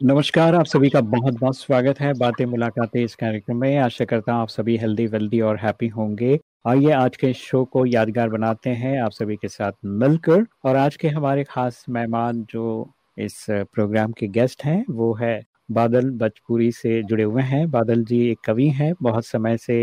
नमस्कार, आप सभी का बहुत बहुत स्वागत है बातें मुलाकातें इस कार्यक्रम में। आशा करता हूँ आप सभी हेल्दी वेल्दी और हैप्पी होंगे। आइए आज के शो को यादगार बनाते हैं आप सभी के साथ मिलकर। और आज के हमारे खास मेहमान जो इस प्रोग्राम के गेस्ट हैं, वो है बादल बचपुरी से जुड़े हुए हैं। बादल जी एक कवि हैं, बहुत समय से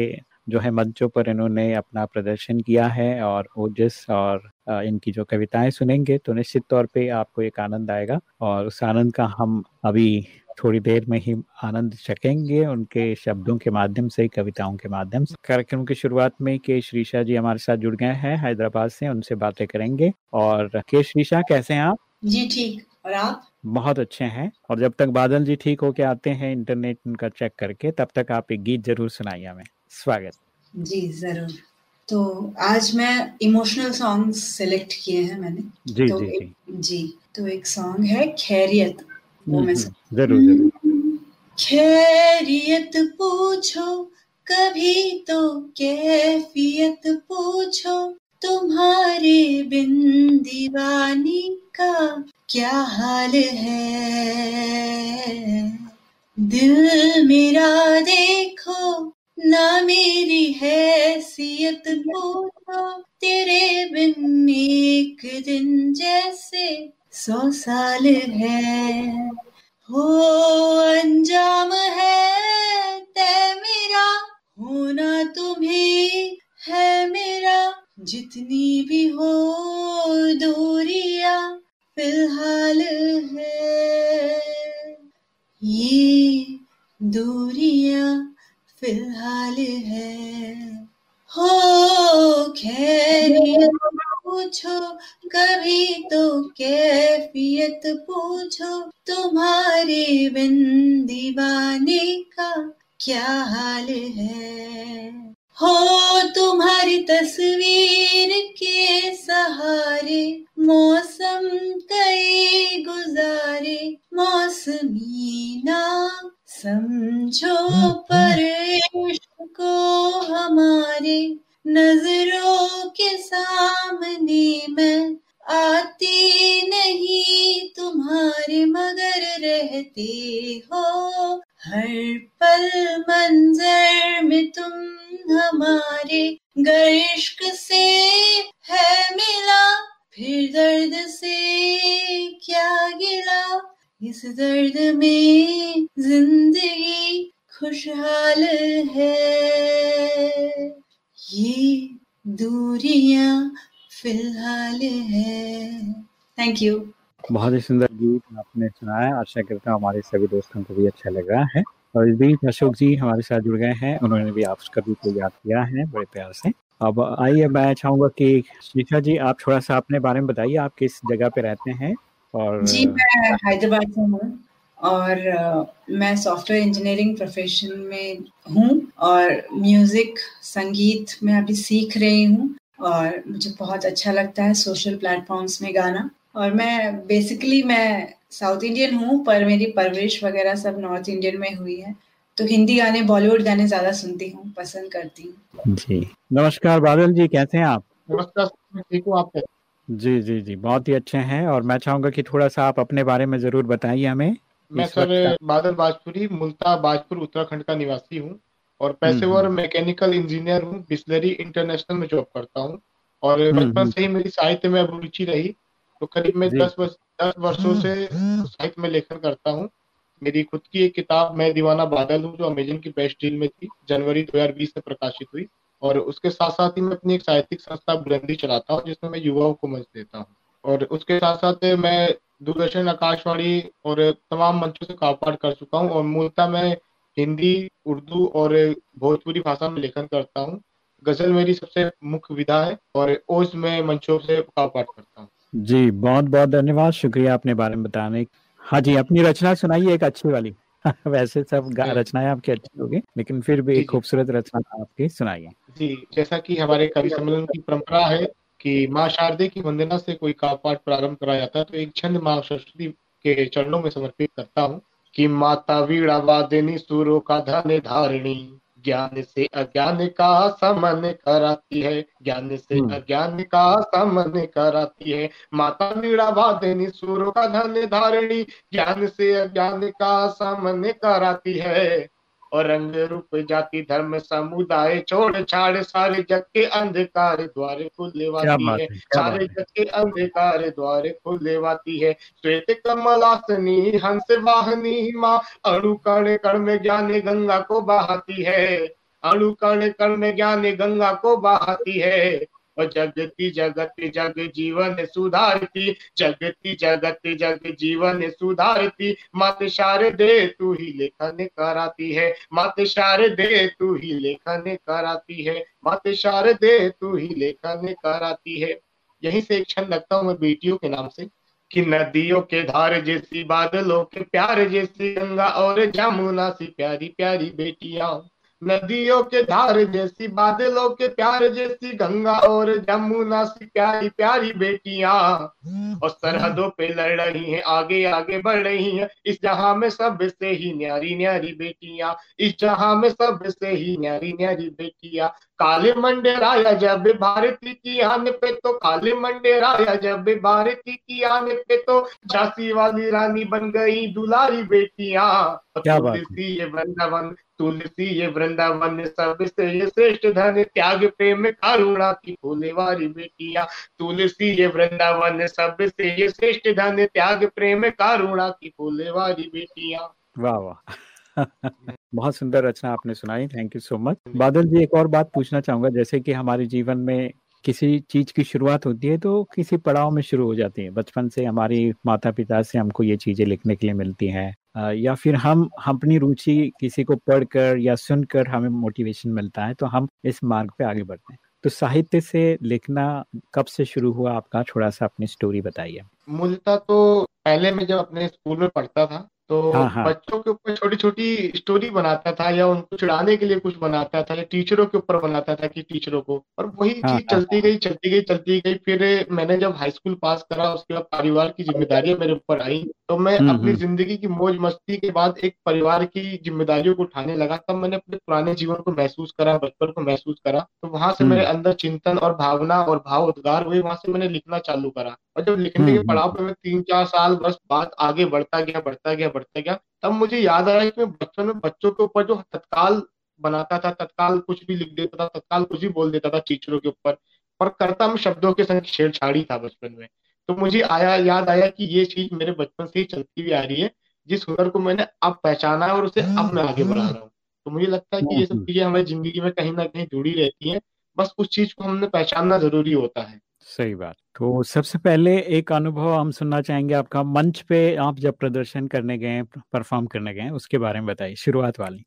जो है मंचों पर इन्होंने अपना प्रदर्शन किया है और ओजस और इनकी जो कविताएँ सुनेंगे तो निश्चित तौर पे आपको एक आनंद आएगा और उस आनंद का हम अभी थोड़ी देर में ही आनंद चखेंगे उनके शब्दों के माध्यम से कविताओं के माध्यम से। कार्यक्रम की शुरुआत में के श्रीषा जी हमारे साथ जुड़ गए हैं हैदराबाद से उनसे बातें करेंगे। और के श्रीषा कैसे हैं आप? जी ठीक। और आप? बहुत अच्छे हैं। और जब तक बादल जी ठीक होके आते हैं इंटरनेट उनका चेक करके तब तक आप एक गीत ज़रूर सुनाइए हमें। स्वागत। जी ज़रूर। तो आज मैं इमोशनल सॉन्ग सेलेक्ट किए हैं मैंने। जी तो जी एक, जी तो एक सॉन्ग है खैरियत वो मैं हम्म, ज़रूर ज़रूर। खैरियत पूछो कभी तो कैफियत पूछो तुम्हारे बिन दीवानी का क्या हाल है? दिल मेरा देखो ना मेरी हैसियत बोलो तेरे बिन एक दिन जैसे सौ साल है। हो तुम्हारी बहुत ही सुंदर गीत आपने सुनाया आशा करता हूँ हमारे सभी दोस्तों को भी अच्छा लग रहा है। और इस बीच अशोक जी हमारे साथ जुड़ गए हैं। उन्होंने भी आप कभी को याद किया है बड़े प्यार से। अब आइए मैं चाहूँगा कि शिखा जी, आप थोड़ा सा अपने बारे में बताइए, आप किस जगह पे रहते हैं और जी, मैं हैदराबाद से हूँ और मैं सॉफ्टवेयर इंजीनियरिंग प्रोफेशन में हूँ और म्यूज़िक, संगीत में अभी सीख रही हूँ और मुझे बहुत अच्छा लगता है सोशल प्लेटफॉर्म्स में गाना। और मैं बेसिकली मैं साउथ इंडियन हूँ पर मेरी परवरिश वगैरह सब नॉर्थ इंडियन में हुई है। तो हिंदी गाने बॉलीवुड गाने ज़्यादा सुनती हूँ पसंद करती हूँ। जी। नमस्कार बादल जी कैसे हैं आप? नमस्कार ठीक हूँ आप जी जी जी बहुत ही अच्छे हैं और मैं चाहूँगा कि थोड़ा सा आप अपने बारे में ज़रूर बताइए हमें। मैं सर बादल बाजपुरी मुल्ता बाजपुर उत्तराखंड का निवासी हूँ और पेशेवर हम्म। मैकेनिकल इंजीनियर हूँ बिस्लरी इंटरनेशनल में जॉब करता हूँ और हम्म, बचपन हम्म। से ही मेरी साहित्य में अब रुचि रही तो करीब मैं दस वर्ष दस वर्षों से साहित्य में लेखन करता हूँ। मेरी खुद की एक किताब मैं दीवाना बादल हूँ जो अमेजन की बेस्ट डील में थी जनवरी 2020 से प्रकाशित हुई। और उसके साथ साथ ही मैं अपनी एक साहित्यिक संस्था बुलंदी चलाता हूँ जिसमें मैं युवाओं को मंच देता हूँ। और उसके साथ साथ मैं दूरदर्शन आकाशवाणी और तमाम मंचों से कापाठ कर चुका हूँ। और मूलतः मैं हिंदी उर्दू और भोजपुरी भाषा में लेखन करता हूँ। गज़ल मेरी सबसे मुख्य विधा है और ओज में मंचों से कापाठ करता हूँ। जी बहुत बहुत धन्यवाद। शुक्रिया अपने बारे में बताने। हाँ जी अपनी रचना सुनाइए एक अच्छी वाली। वैसे सब रचनाएँ आपकी अच्छी होगी लेकिन फिर भी एक खूबसूरत रचना आपकी सुनाइए। जी जैसा कि हमारे कवि सम्मेलन की परंपरा है कि माँ शारदे की वंदना से कोई काव्य पाठ प्रारंभ कराया जाता है तो एक छंद माँ सरस्वती के चरणों में समर्पित करता हूँ कि माता वीणा वादिनी सुरों का धन धारिणी। ज्ञान से अज्ञान का समन कराती है। ज्ञान से हम्म। अज्ञान का समन कराती है। माता वीणा वादिनी सूर्य का धन धारणी ज्ञान से अज्ञान का समन कराती है। और रंग रूप जाति धर्म समुदाय छोड़ छाड़ सारे जग के अंधकार द्वारे खुलेवाती है। सारे जग के अंधकार द्वारे खुलेवाती है। श्वेत कमलासनी हंस वाहनी माँ अणु कण कण में ज्ञान गंगा को बहाती है। अणु कण कण में ज्ञान गंगा को बहाती है। जगती जगत जग जीवन सुधारती जगती जगत जग जीवन सुधारती। मत शारदे तू ही लेखन कराती है, मत शारदे तू ही लेखन कराती है, मत शारदे तू ही लेखन कराती है। यहीं से एक क्षण लगता हूँ मैं बेटियों के नाम से, कि नदियों के धार जैसी बादलों के प्यार जैसी गंगा और जमुना सी प्यारी प्यारी बेटियाँ। नदियों के धार जैसी बादलों के प्यार जैसी गंगा और जमुना सी प्यारी प्यारी बेटियाँ। और सरहदों पे लड़ रही हैं आगे आगे बढ़ रही हैं। इस जहाँ में सबसे ही न्यारी न्यारी बेटियाँ इस जहाँ में सबसे ही न्यारी न्यारी बेटियाँ। काले मंडेराया जब भारती की आन पे तो काले मंडेराया जब भारती की आन पे तो। झांसी वाली रानी बन गई दुलारी बेटियाँ। क्या बात ये वृंदावन तुलसी ये वृंदावन सबसे ये श्रेष्ठ धन त्याग प्रेम कारुणा की फूले वाली बेटिया। तुलसी ये वृंदावन सबसे ये श्रेष्ठ धन त्याग प्रेम कारुणा की फूले वाली बेटिया। वाह वाह। बहुत सुंदर रचना आपने सुनाई थैंक यू सो मच बादल जी एक और बात पूछना चाहूँगा जैसे कि हमारे जीवन में किसी चीज़ की शुरुआत होती है तो किसी पड़ाव में शुरू हो जाती है। बचपन से हमारी माता पिता से हमको ये चीज़ें लिखने के लिए मिलती हैं। या फिर हम अपनी रुचि किसी को पढ़कर या सुनकर हमें मोटिवेशन मिलता है तो हम इस मार्ग पे आगे बढ़ते हैं। तो साहित्य से लिखना कब से शुरू हुआ, आपका थोड़ा सा अपनी स्टोरी बताइए। मूलतः तो पहले मैं जब अपने स्कूल में पढ़ता था तो हाँ, हाँ. बच्चों के ऊपर छोटी छोटी स्टोरी बनाता था या उनको चिढ़ाने के लिए कुछ बनाता था या टीचरों के ऊपर बनाता था कि टीचरों को। और वही हाँ, चीज़ हाँ, चलती गई चलती गई चलती गई। फिर मैंने जब हाई स्कूल पास करा उसके बाद परिवार की जिम्मेदारियाँ मेरे ऊपर आई। तो मैं हम्म, अपनी हम्म। ज़िंदगी की मौज मस्ती के बाद एक परिवार की जिम्मेदारियों को उठाने लगा। तब मैंने अपने पुराने जीवन को महसूस करा बचपन को महसूस करा। तो वहाँ से मेरे हम्म। अंदर चिंतन और भावना और भाव उद्गार हुए। वहाँ से मैंने लिखना चालू करा। और जब लिखने के पड़ाव पे मैं तीन चार साल बस बात आगे बढ़ता गया बढ़ता गया बढ़ता गया तब मुझे याद आया कि मैं बचपन में बच्चों के ऊपर जो तत्काल बनाता था तत्काल कुछ भी लिख देता था तत्काल कुछ भी बोल देता था टीचरों के ऊपर और करता मैं शब्दों के संग छेड़छाड़ी था बचपन में। तो मुझे आया याद आया कि ये चीज़ मेरे बचपन से ही चलती हुई आ रही है जिस हुनर को मैंने अब पहचाना है और उसे अब मैं आगे बढ़ा रहा हूँ। तो मुझे लगता है कि ये सब चीज़ें हमारी ज़िंदगी में कहीं ना कहीं जुड़ी रहती हैं बस उस चीज़ को हमने पहचानना ज़रूरी होता है। सही बात। तो सबसे पहले एक अनुभव हम सुनना चाहेंगे आपका। मंच पे आप जब प्रदर्शन करने गए परफॉर्म करने गए उसके बारे में बताइए शुरुआत वाली।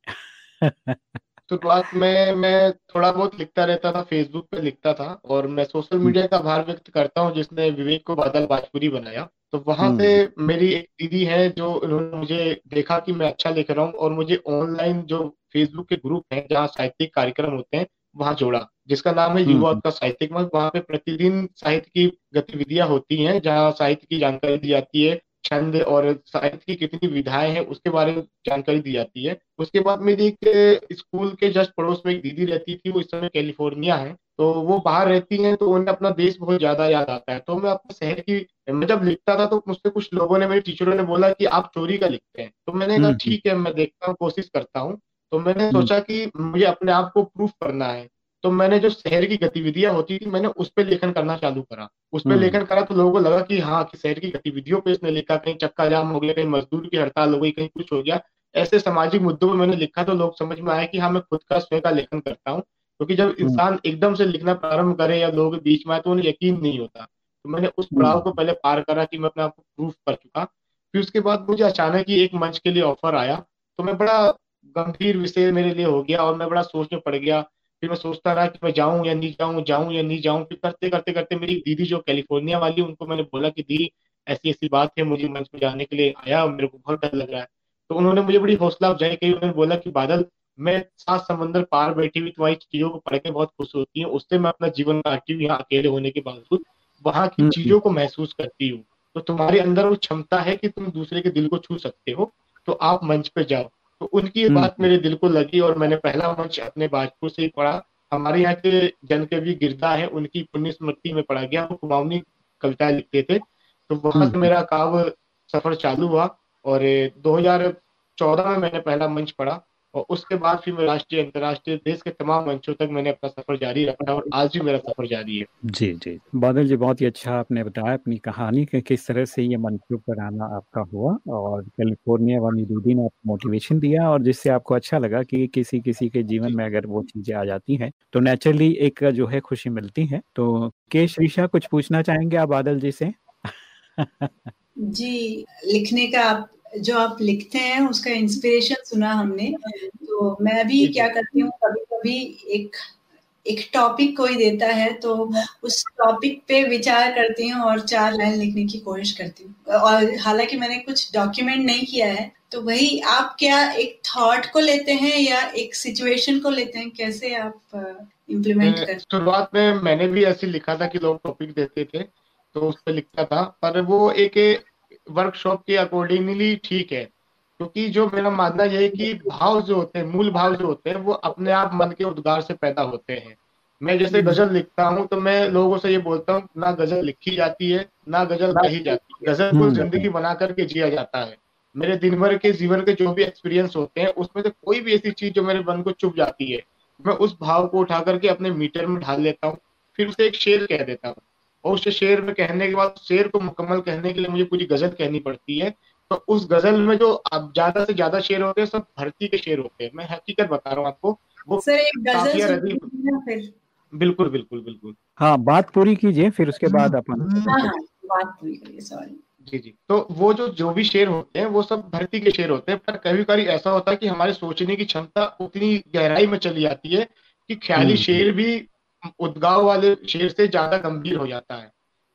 शुरुआत में मैं थोड़ा बहुत लिखता रहता था फेसबुक पे लिखता था और मैं सोशल हम्म। मीडिया का आभार व्यक्त करता हूँ जिसने विवेक को बादल बाजपुरी बनाया। तो वहाँ से हम्म। मेरी एक दीदी है जो उन्होंने मुझे देखा कि मैं अच्छा लिख रहा हूँ और मुझे ऑनलाइन जो फेसबुक के ग्रुप है जहाँ साहित्यिक कार्यक्रम होते हैं वहाँ जोड़ा। जिसका नाम है हम्म, युवा हम्म। का साहित्यिक मंच वहाँ पे प्रतिदिन साहित्य की गतिविधियाँ होती हैं जहाँ साहित्य की जानकारी दी जाती है छंद और साहित्य की कितनी विधाएँ हैं उसके बारे में जानकारी दी जाती है। उसके बाद मेरी एक स्कूल के जस्ट पड़ोस में एक दीदी रहती थी वो इस समय कैलिफ़ोर्निया है तो वो बाहर रहती हैं तो उन्हें अपना देश बहुत ज़्यादा याद आता है। तो मैं अपने शहर की मैं जब लिखता था तो मुझसे कुछ लोगों ने मेरे टीचरों ने बोला कि आप चोरी का लिखते हैं। तो मैंने कहा हम्म, ठीक है मैं देखता हूँ कोशिश करता हूँ। तो मैंने सोचा कि मुझे अपने आप को प्रूफ करना है। तो मैंने जो शहर की गतिविधियाँ होती थी मैंने उस पर लेखन करना चालू करा उस पर हम्म। लेखन करा तो लोगों को लगा कि हाँ कि शहर की गतिविधियों पे इसने लिखा कहीं चक्का जाम हो गया कहीं मजदूर की हड़ताल हो गई कहीं कुछ हो गया ऐसे सामाजिक मुद्दों में मैंने लिखा तो लोग समझ में आया कि हाँ मैं खुद का स्वयं का लेखन करता हूँ क्योंकि जब हम्म। इंसान एकदम से लिखना प्रारंभ करे या लोगों के बीच में आए तो उन्हें यकीन नहीं होता तो मैंने उस पड़ाव हम्म। को पहले पार करा कि मैं अपने आप को प्रूफ कर चुका फिर उसके बाद मुझे अचानक ही एक मंच के लिए ऑफ़र आया तो मैं बड़ा गंभीर विषय मेरे लिए हो गया और मैं बड़ा सोच में पड़ गया फिर मैं सोचता रहा कि मैं जाऊँ या नहीं जाऊँ जाऊँ या नहीं जाऊँ फिर करते करते करते मेरी दीदी जो कैलिफ़ोर्निया वाली उनको मैंने बोला कि दी ऐसी ऐसी बात है मुझे मंच में जाने के लिए आया मेरे को बहुत डर लग रहा है। तो उन्होंने मुझे बड़ी हौसला अफजाई की उन्होंने बोला कि बादल मैं सात समंदर पार बैठी हुई तुम्हारी चीज़ों को पढ़ के बहुत खुश होती हूँ उससे मैं अपना जीवन काटती हूँ यहाँ अकेले होने के बावजूद वहाँ की हम्म, चीज़ों को महसूस करती हूँ। तो तुम्हारे अंदर वो क्षमता है कि तुम दूसरे के दिल को छू सकते हो तो आप मंच पे जाओ। तो उनकी हम्म। बात मेरे दिल को लगी और मैंने पहला मंच अपने बाजपुर से ही पढ़ा हमारे यहाँ के जनकवि गिरदा है उनकी पुण्य स्मृति में पढ़ा गया वो कुमाऊनी कविताएँ लिखते थे तो वहाँ से हम्म। मेरा काव्य सफ़र चालू हुआ और 2014 में मैंने पहला मंच पढ़ा और उसके बाद फिर मैं राष्ट्रीय अंतर्राष्ट्रीय देश के तमाम मंचों तक मैंने अपना सफ़र जारी रखा और आज भी मेरा सफ़र जारी है। जी जी। बादल जी बहुत ही अच्छा आपने बताया अपनी कहानी कि किस तरह से ये मंचों पर आना आपका हुआ और कैलिफ़ोर्निया वाली दीदी ने आपको मोटिवेशन दिया और जिससे आपको अच्छा लगा कि किसी किसी के जीवन में अगर वो चीज़ें आ जाती हैं तो नेचुरली एक जो है खुशी मिलती है। तो के श्रीषा कुछ पूछना चाहेंगे आप बादल जी से? जी लिखने का आप जो आप लिखते हैं उसका इंस्पिरेशन सुना हमने। तो मैं भी क्या करती हूँ कभी कभी एक एक टॉपिक कोई देता है तो उस टॉपिक पे विचार करती हूँ और चार लाइन लिखने की कोशिश करती हूँ। और हालाँकि मैंने कुछ डॉक्यूमेंट नहीं किया है तो वही आप क्या एक थॉट को लेते हैं या एक सिचुएशन को लेते हैं? कैसे आप इम्प्लीमेंट करते शुरुआत में मैंने भी ऐसे लिखा था कि लोग टॉपिक देते थे तो उस पर लिखता था पर वो एक वर्कशॉप के अकॉर्डिंगली ठीक है। क्योंकि जो मेरा मानना यह है कि भाव जो होते हैं मूल भाव जो होते हैं वो अपने आप मन के उद्गार से पैदा होते हैं। मैं जैसे हम्म। गज़ल लिखता हूँ तो मैं लोगों से ये बोलता हूँ ना गज़ल लिखी जाती है ना गज़ल कही जाती है। गज़ल को हम्म। ज़िंदगी बना करके जिया जाता है। मेरे दिन भर के जीवन के जो भी एक्सपीरियंस होते हैं उसमें से कोई भी ऐसी चीज़ जो मेरे मन को चुप जाती है मैं उस भाव को उठा करके अपने मीटर में ढाल लेता हूँ फिर उसे एक शेर कह देता हूँ। और उसे शेर में कहने के बाद शेर को मुकम्मल कहने के लिए मुझे पूरी गज़ल कहनी पड़ती है। तो उस गज़ल में जो अब ज़्यादा से ज़्यादा शेर होते हैं सब भर्ती के शेर होते हैं। मैं हकीकत बता रहा हूँ आपको वो सर एक गज़ल बिल्कुल बिल्कुल बिल्कुल। हाँ बात पूरी कीजिए फिर उसके बाद अपन हाँ, हाँ, बात पूरी करिए सॉरी जी जी। तो वो जो जो भी शेर होते हैं वो सब धरती के शेर होते हैं पर कभी कभी ऐसा होता है कि हमारे सोचने की क्षमता उतनी गहराई में चली जाती है कि ख्याली हम्म। शेर भी उद्गाव वाले शेर से ज़्यादा गंभीर हो जाता है।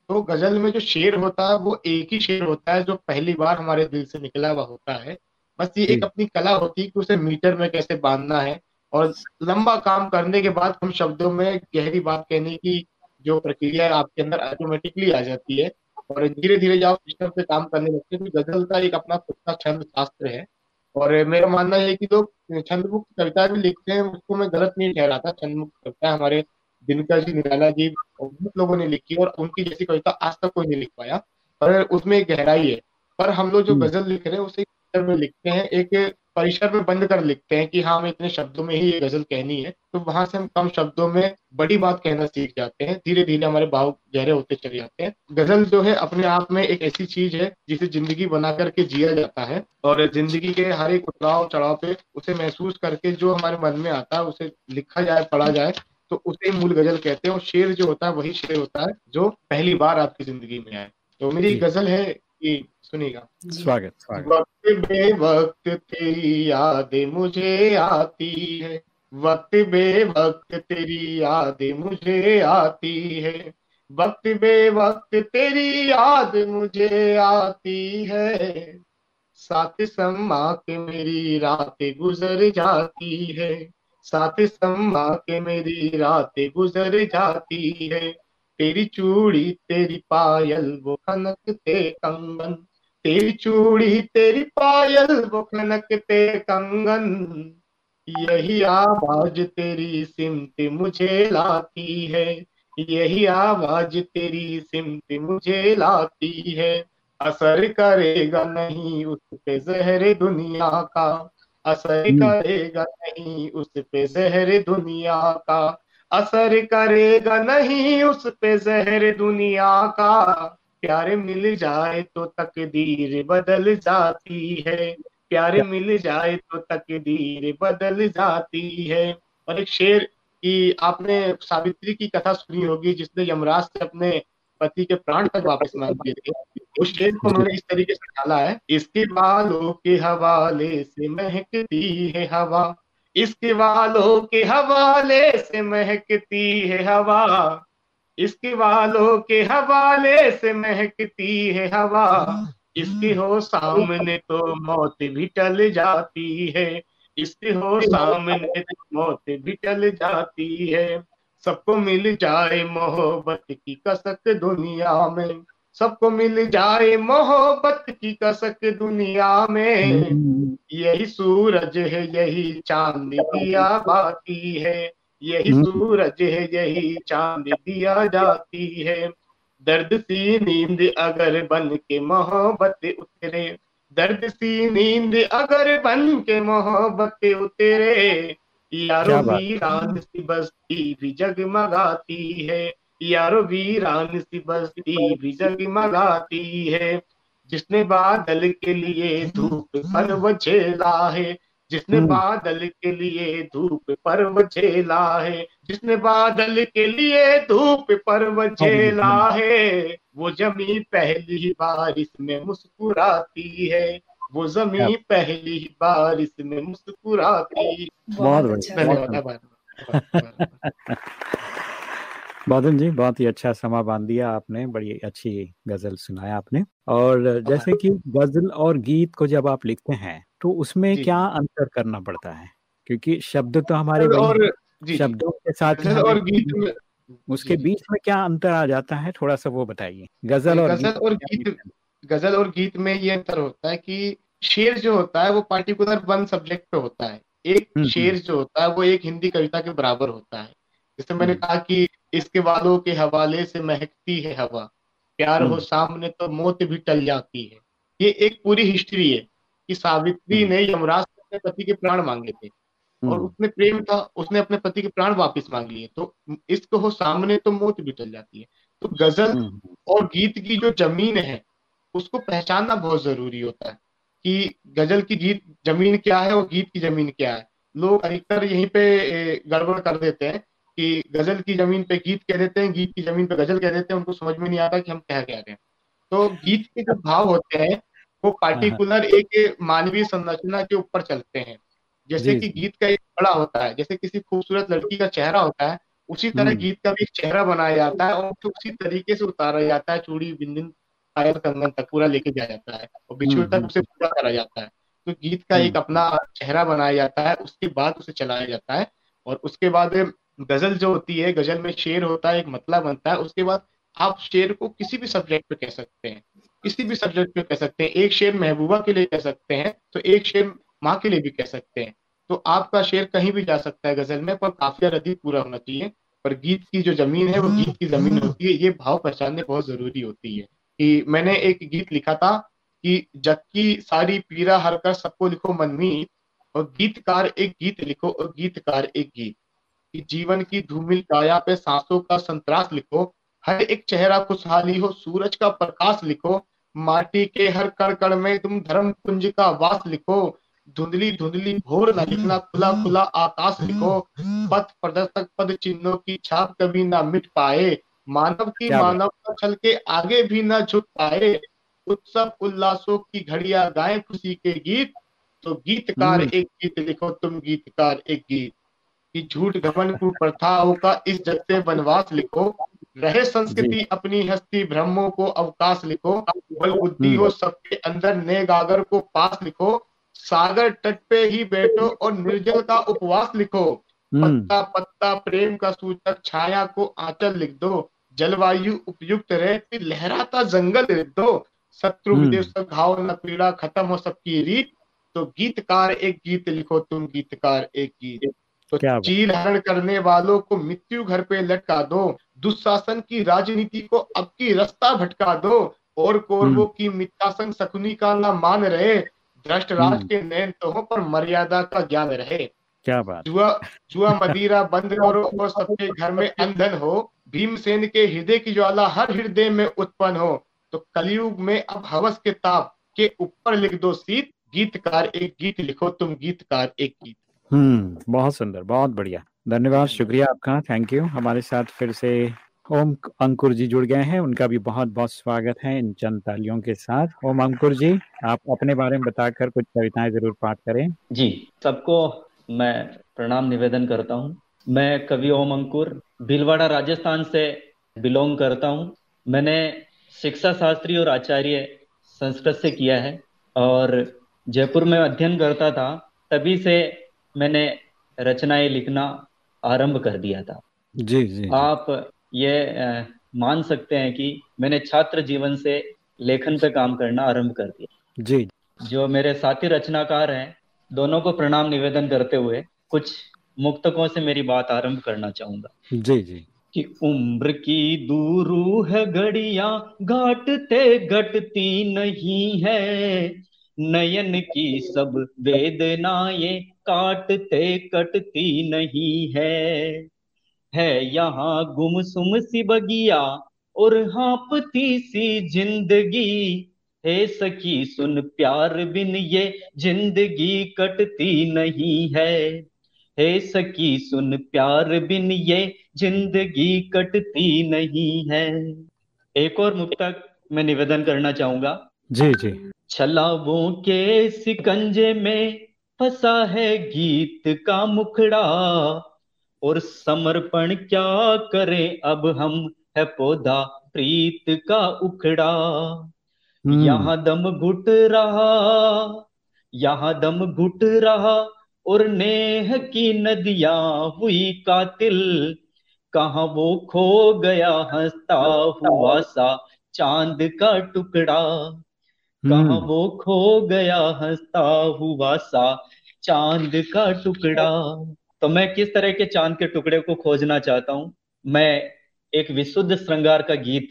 तो गज़ल में जो शेर होता है वो एक ही शेर होता है जो पहली बार हमारे दिल से निकला हुआ होता है। बस ये एक अपनी कला होती है कि उसे मीटर में कैसे बांधना है और लंबा काम करने के बाद हम शब्दों में गहरी बात कहने की जो प्रक्रिया है आपके अंदर ऑटोमेटिकली आ जाती है और धीरे धीरे जब सिस्टम से काम करने लगते हैं तो गज़ल का एक अपना खुद का छंद शास्त्र है। और मेरा मानना है कि लोग छंद मुक्त कविता भी लिखते हैं उसको मैं गलत नहीं ठहराता। छंद मुक्त कविता हमारे दिनकर जी निराला जी बहुत लोगों ने लिखी और उनकी जैसी कविता आज तक कोई नहीं लिख पाया। पर उसमें एक गहराई है। पर हम लोग जो हम्म। गज़ल लिख रहे हैं उसे में लिखते हैं एक परिसर में बंद कर लिखते हैं कि हाँ हमें इतने शब्दों में ही ये गज़ल कहनी है। तो वहाँ से हम कम शब्दों में बड़ी बात कहना सीख जाते हैं। धीरे धीरे हमारे भाव गहरे होते चले जाते हैं। गज़ल जो है अपने आप में एक ऐसी चीज़ है जिसे ज़िंदगी बना करके जिया जाता है और ज़िंदगी के हर एक उतराव चढ़ाव पे उसे महसूस करके जो हमारे मन में आता है उसे लिखा जाए पढ़ा जाए तो उसे मूल गज़ल कहते हैं और शेर जो होता है वही शेर होता है जो पहली बार आपकी ज़िंदगी में आए। तो मेरी गज़ल है कि सुनिएगा। स्वागत स्वागत। वक्त बे वक्त तेरी याद मुझे आती है। वक्त बे वक्त तेरी याद मुझे आती है। वक्त बे वक्त तेरी याद मुझे आती है। साथ सम्मा के मेरी रात गुजर जाती है। साथ सम्मा के मेरी रात गुजर जाती है। तेरी चूड़ी, तेरी पायल, वो खनकते कंगन। तेरी चूड़ी, तेरी पायल, वो खनकते कंगन। यही आवाज़ तेरी सिमत मुझे लाती है। यही आवाज़ तेरी सिमत मुझे लाती है। असर करेगा नहीं उस पे जहर दुनिया का। असर हम्म। करेगा नहीं उस पे जहर दुनिया का। असर करेगा नहीं उस पे जहर दुनिया का। प्यारे मिल जाए तो तकदीर बदल जाती है। प्यारे मिल जाए तो तकदीर बदल जाती है। और एक शेर की आपने सावित्री की कथा सुनी होगी जिसने यमराज से अपने पति के प्राण तक वापस मांग दिए थे। उस शेर को उन्होंने इस तरीके से डाला है इसके बालों के हवाले से महकती है हवा इसके बालों के हवाले से महकती है हवा इसके बालों के हवाले से महकती है हवा इसके हो सामने तो मौत भी टल जाती है इसके हो सामने तो मौत भी टल जाती है सबको मिल जाए मोहब्बत की कसक दुनिया में। सबको मिल जाए मोहब्बत की कसक दुनिया में। यही सूरज है यही चाँद दिया बाती है। यही सूरज है यही चाँद दिया जाती है। दर्द सी नींद अगर बन के मोहब्बत उतरे। दर्द सी नींद अगर बन के मोहब्बत उतरे। यारो वीरान सी बस्ती भी जगमगाती है। यारो वीरान सी बस्ती भी जगमगाती है। जिसने बादल के लिए धूप पर झेला है। जिसने हम्म। बादल के लिए धूप पर्व झेला है। जिसने बादल के लिए धूप पर्व झेला है वो जमी पहली बारिश में मुस्कुराती है। वो जमी पहली बारिश में मुस्कुराती बहुत अच्छा। धन्यवाद। बादल जी बहुत ही अच्छा समा बाँध दिया आपने बड़ी अच्छी गज़ल सुनाया आपने। और जैसे कि गज़ल और गीत को जब आप लिखते हैं तो उसमें क्या अंतर करना पड़ता है? क्योंकि शब्द तो हमारे और शब्दों के साथ और गीत में उसके बीच में क्या अंतर आ जाता है थोड़ा सा वो बताइए। गज़ल और गज़ल और गीत गज़ल और गीत में ये अंतर होता है कि शेर जो होता है वो पार्टिकुलर वन सब्जेक्ट पे होता है। एक हम्म, शेर हम्म। जो होता है वो एक हिंदी कविता के बराबर होता है। जैसे मैंने हम्म। कहा कि इसके वालों के हवाले से महकती है हवा। प्यार हो सामने तो मौत भी टल जाती है। ये एक पूरी हिस्ट्री है कि सावित्री ने यमराज से अपने पति के प्राण मांगे थे और हम्म। उसने प्रेम था उसने अपने पति के प्राण वापस मांग लिए। तो इसको हो सामने तो मौत भी टल जाती है। तो गज़ल हम्म। और गीत की जो ज़मीन है उसको पहचानना बहुत ज़रूरी होता है कि गज़ल की गीत ज़मीन क्या है और गीत की ज़मीन क्या है। लोग अधिकतर यहीं पे गड़बड़ कर देते हैं कि गज़ल की ज़मीन पे गीत कह देते हैं गीत की ज़मीन पे गज़ल कह देते हैं उनको समझ में नहीं आता कि हम कह कह रहे हैं। तो गीत के जो भाव होते हैं वो पार्टिकुलर एक मानवीय संरचना के ऊपर चलते हैं। जैसे कि गीत का एक बड़ा होता है जैसे किसी खूबसूरत लड़की का चेहरा होता है उसी तरह हम्म। गीत का भी एक चेहरा बनाया जाता है और उसी तरीके से उतारा जाता है चूड़ी बिंदिन पायल कंगन तक पूरा लेके जाया जाता है और बिछुड़ तक हम्म, उसे पूरा करा जाता है। तो गीत का एक हम्म। अपना चेहरा बनाया जाता है उसके बाद उसे चलाया जाता है और उसके बाद गज़ल जो होती है, गज़ल में शेर होता है, एक मतलब बनता है, उसके बाद आप शेर को किसी भी सब्जेक्ट पे कह सकते हैं, किसी भी सब्जेक्ट पे कह सकते हैं, एक शेर महबूबा के लिए कह सकते हैं तो एक शेर माँ के लिए भी कह सकते हैं तो आपका शेर कहीं भी जा सकता है गज़ल में, पर काफिया रदी पूरा होना चाहिए, पर गीत की जो ज़मीन है, वो गीत की ज़मीन होती है, ये भाव पहचानने बहुत ज़रूरी होती है, कि मैंने एक गीत लिखा था कि जबकि सारी पीरा हर कर सबको लिखो मनमीत, और गीतकार एक गीत लिखो, और गीतकार एक गीत। कि जीवन की धूमिल काया पे सांसों का संतरास लिखो हर एक चेहरा खुशहाली हो सूरज का प्रकाश लिखो माटी के हर कण कण में तुम धर्म कुंज का वास लिखो धुंधली धुंधली भोर न लिखना खुला खुला आकाश लिखो पथ प्रदर्शक पद चिन्हों की छाप कभी ना मिट पाए मानव की मानवता छल के आगे भी ना झुक पाए उत्सव उल्लासों की घड़िया गाए खुशी के गीत तो गीतकार हम्म। एक गीत लिखो तुम गीतकार एक गीत कि झूठ घमन को प्रथाओं का इस जग से वनवास लिखो रहे संस्कृति अपनी हस्ती ब्रह्मों को अवकाश लिखो बल बुद्धि हो सबके अंदर ने गागर को पास लिखो सागर तट पे ही बैठो और निर्जल का उपवास लिखो। हम्म। पत्ता पत्ता प्रेम का सूचक छाया को आंचल लिख दो जलवायु उपयुक्त रहे लहराता जंगल लिख दो। शत्रु हम्म। विदेश घाव न पीड़ा खत्म हो सबकी रीत तो गीतकार एक गीत लिखो तुम गीतकार एक गीत। तो चील हरण करने वालों को मृत्यु घर पे लटका दो दुशासन की राजनीति को अब की रास्ता भटका दो और कौरवों हम्म। की मिथ्यासन सकुनी का ना मान रहे भ्रष्ट राज हम्म। के नयन तो पर मर्यादा का ज्ञान रहे। क्या बात। जुआ जुआ मदिरा बंद करो और सबके घर में अंधन हो भीमसेन के हृदय की ज्वाला हर हृदय में उत्पन्न हो। तो कलयुग में अब हवस के ताप के ऊपर लिख दो सीत गीतकार एक गीत लिखो तुम गीतकार एक गीत। हम्म बहुत सुंदर बहुत बढ़िया। धन्यवाद शुक्रिया आपका थैंक यू हमारे साथ फिर से ओम अंकुर जी जुड़ गए हैं उनका भी बहुत बहुत स्वागत है इन चंद तालियों के साथ। ओम अंकुर जी आप अपने बारे में बताकर कुछ कविताएँ ज़रूर पाठ करें। जी सबको मैं प्रणाम निवेदन करता हूँ। मैं कवि ओम अंकुर भीलवाड़ा राजस्थान से बिलोंग करता हूँ। मैंने शिक्षा शास्त्री और आचार्य संस्कृत से किया है और जयपुर में अध्ययन करता था तभी से मैंने रचनाएँ लिखना आरंभ कर दिया था। जी जी आप ये मान सकते हैं कि मैंने छात्र जीवन से लेखन पे काम करना आरंभ कर दिया। जी। जो मेरे साथी रचनाकार हैं दोनों को प्रणाम निवेदन करते हुए कुछ मुक्तकों से मेरी बात आरंभ करना चाहूँगा। जी जी। कि उम्र की दूरू है घड़िया घाटते घटती नहीं है। नयन की सब वेदनाएँ काटते कटती नहीं है। है यहाँ गुमसुम सी बगिया और हाँपती सी ज़िंदगी। हे सखी सुन प्यार बिन ये ज़िंदगी कटती नहीं है। हे सखी सुन प्यार बिन ये ज़िंदगी कटती नहीं है। एक और मुक्तक मैं निवेदन करना चाहूँगा। जी जी। छलावों के सिकंजे में फंसा है गीत का मुखड़ा और समर्पण क्या करें अब हम है पौधा प्रीत का उखड़ा। हम्म, यहाँ दम घुट रहा यहाँ दम घुट रहा और नेह की नदियाँ हुई कातिल। कहा वो खो गया हंसता हुआ सा चाँद का टुकड़ा। कहाँ हम्म, वो खो गया हंसता हुआ सा चाँद का टुकड़ा। तो मैं किस तरह के चाँद के टुकड़े को खोजना चाहता हूँ? मैं एक विशुद्ध श्रृंगार का गीत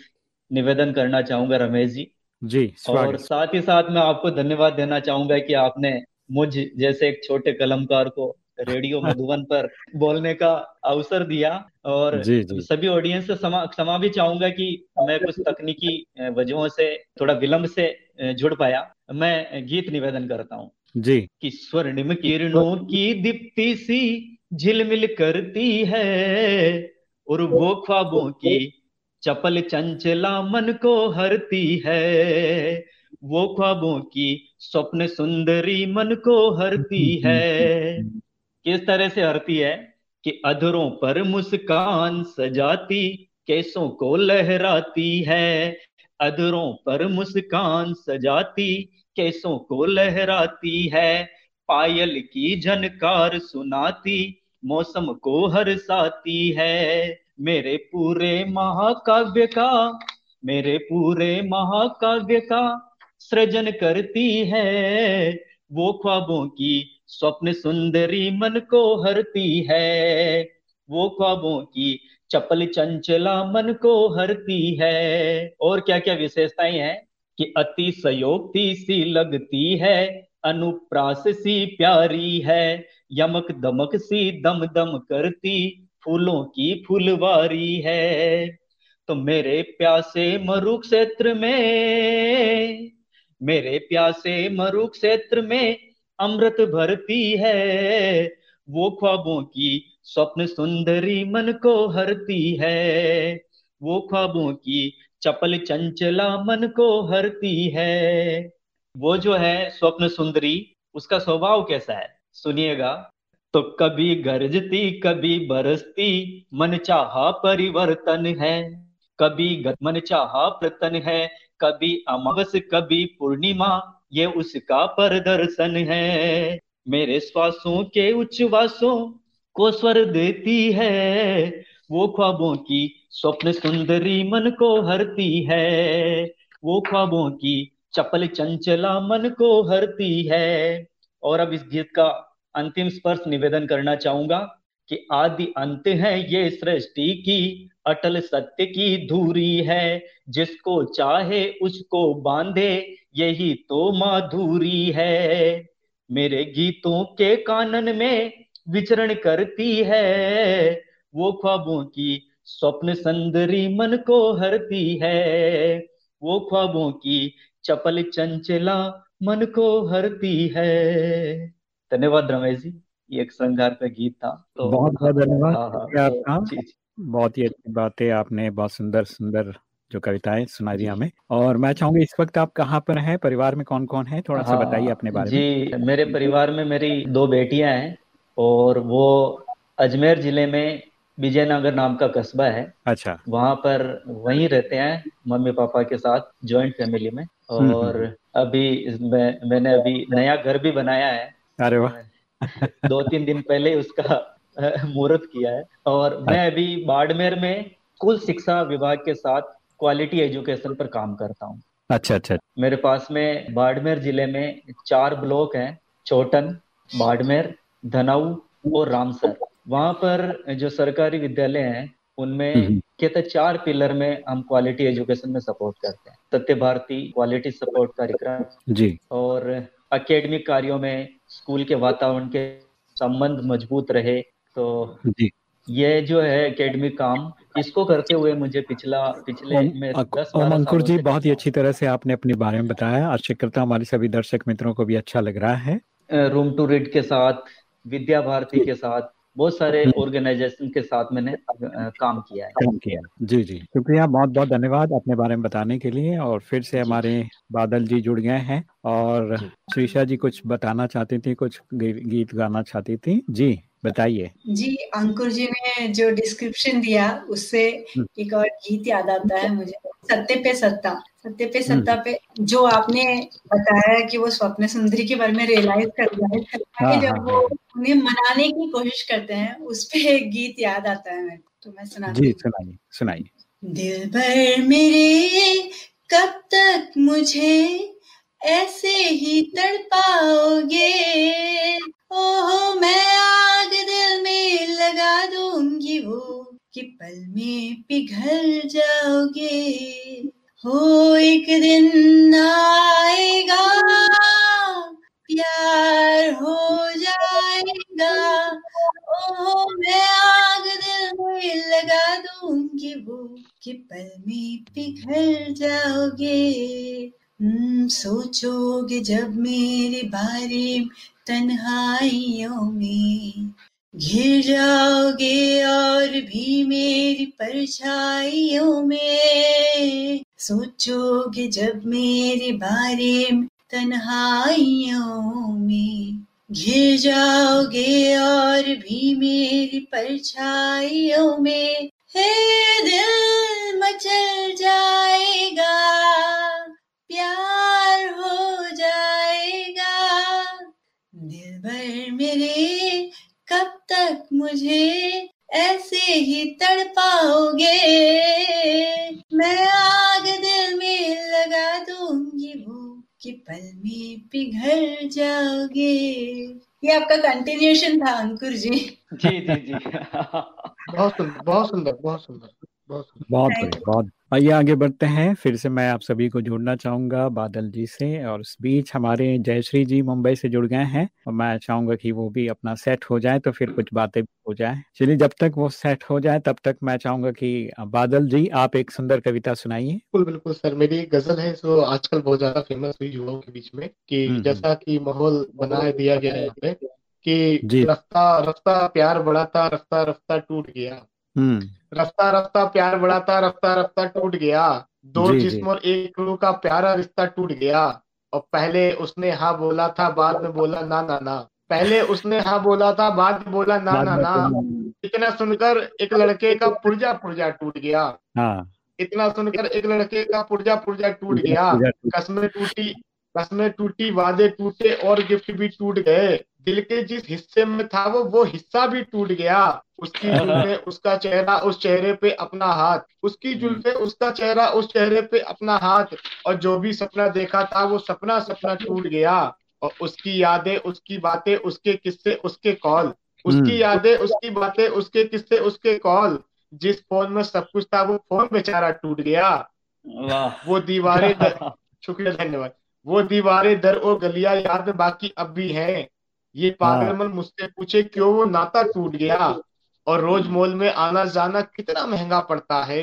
निवेदन करना चाहूँगा रमेश जी। जी और साथ ही साथ मैं आपको धन्यवाद देना चाहूँगा कि आपने मुझ जैसे एक छोटे कलमकार को रेडियो मधुबन पर बोलने का अवसर दिया और जी जी। सभी ऑडियंस से क्षमा क्षमा भी चाहूँगा कि मैं कुछ तकनीकी वजहों से थोड़ा विलंब से जुड़ पाया। मैं गीत निवेदन करता हूँ जी। कि स्वर्णिम किरणों की दीप्ति सी झिलमिल करती है और वो ख्वाबों की चपल चंचला मन को हरती है। वो ख्वाबों की स्वप्न सुंदरी मन को हरती है। किस तरह से हरती है? कि अधरों पर मुस्कान सजाती, केसों को लहराती है। अधरों पर मुस्कान सजाती, केसों को लहराती है। पायल की झनकार सुनाती, मौसम को हरसाती है। मेरे पूरे महाकाव्य का, मेरे पूरे महाकाव्य का सृजन करती है। वो ख्वाबों की स्वप्न सुंदरी मन को हरती है, वो ख्वाबों की चपल चंचला मन को हरती है। और क्या क्या विशेषताएँ हैं कि अति सयोक्ति सी लगती है, अनुप्रास सी प्यारी है, यमक दमक सी दम दम करती, फूलों की फुलवारी है। तो मेरे प्यासे मरु क्षेत्र में, मेरे प्यासे मरु क्षेत्र में अमृत भरती है। वो ख्वाबों की स्वप्न सुंदरी मन को हरती है। वो ख्वाबों की चपल चंचला मन को हरती है। वो जो है स्वप्न सुंदरी, उसका स्वभाव कैसा है? सुनिएगा। तो कभी गरजती, कभी बरसती, मन चाहा परिवर्तन है। कभी मन चाहा प्रतन है, कभी अमावस, कभी पूर्णिमा ये उसका प्रदर्शन है। मेरे श्वासों के उच्छ्वासों को स्वर देती है। वो ख्वाबों की स्वप्न सुंदरी मन को हरती है। वो ख्वाबों की चपल चंचला मन को हरती है। और अब इस गीत का अंतिम स्पर्श निवेदन करना चाहूँगा कि आदि अंत है ये सृष्टि की, अटल सत्य की धूरी है। जिसको चाहे उसको बांधे यही तो माधुरी है। मेरे गीतों के कानन में विचरण करती है। वो ख्वाबों की स्वप्न सुंदरी मन को हरती है। वो ख्वाबों की चपल चंचला मन को हरती है। धन्यवाद रमेश जी ये एक श्रृंगार का गीत था तो बहुत बहुत धन्यवाद। हाँ हाँ आपका। बहुत ही अच्छी बातें आपने बहुत सुंदर सुंदर जो कविताएँ सुनाई दी हमें। और मैं चाहूँगा इस वक्त आप कहाँ पर हैं? परिवार में कौन कौन है? थोड़ा सा बताइए हाँ अपने बारे जी, में। जी मेरे परिवार में मेरी दो बेटियाँ हैं और वो अजमेर ज़िले में विजयनगर नाम का कस्बा है। अच्छा। वहाँ पर वहीं रहते हैं मम्मी पापा के साथ ज्वाइंट फैमिली में। हम्म, और हम्म, अभी मैं, मैंने अभी नया घर भी बनाया है। अरे वाह! दो तीन दिन पहले उसका मुहूर्त किया है। और मैं अभी बाड़मेर में कुल शिक्षा विभाग के साथ क्वालिटी एजुकेशन पर काम करता हूँ। अच्छा अच्छा। मेरे पास में बाड़मेर ज़िले में चार ब्लॉक हैं छोटन बाड़मेर धनाऊ और रामसर। वहाँ पर जो सरकारी विद्यालय हैं उनमें कहते चार पिलर में हम क्वालिटी एजुकेशन में सपोर्ट करते हैं। सत्य भारती क्वालिटी सपोर्ट कार्यक्रम जी। और अकेडमिक कार्यों में स्कूल के वातावरण के संबंध मज़बूत रहे तो जी। ये जो है एकेडमिक काम इसको करते हुए मुझे पिछला पिछले में अंकुर जी बहुत ही अच्छी तरह से आपने अपने बारे में बताया। आशा करता हमारे सभी दर्शक मित्रों को भी अच्छा लग रहा है। रूम टू रीड के साथ विद्या भारती के साथ बहुत सारे ऑर्गेनाइजेशन के साथ मैंने काम किया है। काम किया जी जी। शुक्रिया बहुत बहुत धन्यवाद अपने बारे में बताने के लिए। और फिर से हमारे बादल जी जुड़ गए हैं। और श्रीषा जी कुछ बताना चाहती थी कुछ गीत गाना चाहती थी। जी। बताइए जी अंकुर जी ने जो डिस्क्रिप्शन दिया उससे हम्म। एक और गीत याद आता है मुझे सत्य पे सत्ता सत्य पे हम्म। सत्ता पे जो आपने बताया कि वो स्वप्न सुंदरी के बारे में रियलाइज़ कर दिया है जब हाँ, वो हाँ। उन्हें मनाने की कोशिश करते हैं उस पे एक गीत याद आता है मेरे तो मैं सुना जी सुनाइए सुनाइए दिल भर मेरे कब तक मुझे ऐसे ही तड़पाओगे ओहो, मैं आग दिल में लगा दूँगी वो कि पल में पिघल जाओगे। हो, एक दिन आएगा, प्यार हो जाएगा। ओहो, मैं आग दिल में लगा दूँगी वो कि पल में पिघल जाओगे। सोचोगे जब मेरे बारे तन्हाइयों में। घिर जाओगे और भी मेरी परछाइयों में। सोचोगे जब मेरे बारे तन्हाइयों में। घिर जाओगे और भी मेरी परछाइयों में। हे दिल मचल जाएगा। प्यार हो जाएगा। दिल भर मेरे कब तक मुझे ऐसे ही तड़पाओगे? मैं आग दिल में लगा दूँगी वो कि पल में पिघल जाओगे। ये आपका कंटिन्यूशन था अंकुर जी। जी जी जी। बहुत सुंदर बहुत सुंदर बहुत सुंदर। बहुत बहुत बहुत आइए आगे बढ़ते हैं फिर से मैं आप सभी को जोड़ना चाहूँगा बादल जी से और इस बीच हमारे जयश्री जी मुंबई से जुड़ गए हैं और मैं चाहूँगा कि वो भी अपना सेट हो जाए तो फिर कुछ बातें हो जाए। चलिए जब तक वो सेट हो जाए तब तक मैं चाहूँगा कि बादल जी आप एक सुंदर कविता सुनाइए। बिल्कुल बिल्कुल सर मेरी एक गज़ल है जो आजकल बहुत ज़्यादा फ़ेमस हुई युवाओं के बीच में कि। जैसा की माहौल बना दिया गया है कि रफ्ता रफ्ता प्यार बढ़ा था रफ्ता रफ्ता टूट गया। रफ्ता रफ्ता प्यार बढ़ा था रफ्ता रफ्ता टूट गया। दो जिस्म और एक रूह का प्यारा रिश्ता टूट गया। और पहले उसने हाँ बोला था बाद में बोला ना ना ना। पहले उसने हाँ बोला था बाद में बोला ना ना ना। इतना सुनकर एक लड़के का पुर्जा पुर्जा टूट गया। हाँ। इतना सुनकर एक लड़के का पुर्जा पुर्जा टूट गया। कसमें टूटी कसमें टूटी वादे टूटे और गिफ्ट भी टूट गए। दिल के जिस हिस्से में था वो वो हिस्सा भी टूट गया। उसकी जुल्फे उसका चेहरा उस चेहरे पे अपना हाथ। उसकी हम्म। जुल्फे उसका चेहरा उस चेहरे पे अपना हाथ। और जो भी सपना देखा था वो सपना सपना टूट गया। और उसकी यादें उसकी बातें उसके किस्से उसके कॉल। उसकी हम्म। यादें उसकी बातें उसके किस्से उसके कॉल। जिस फ़ोन में सब कुछ था वो फ़ोन बेचारा टूट गया। वो दीवारें शुक्रिया धन्यवाद। वो दीवारें दर और गलियाँ याद बाकी अब भी हैं। ये पागल मन मुझसे पूछे क्यों वो नाता टूट गया? और रोज मॉल में आना जाना कितना महँगा पड़ता है?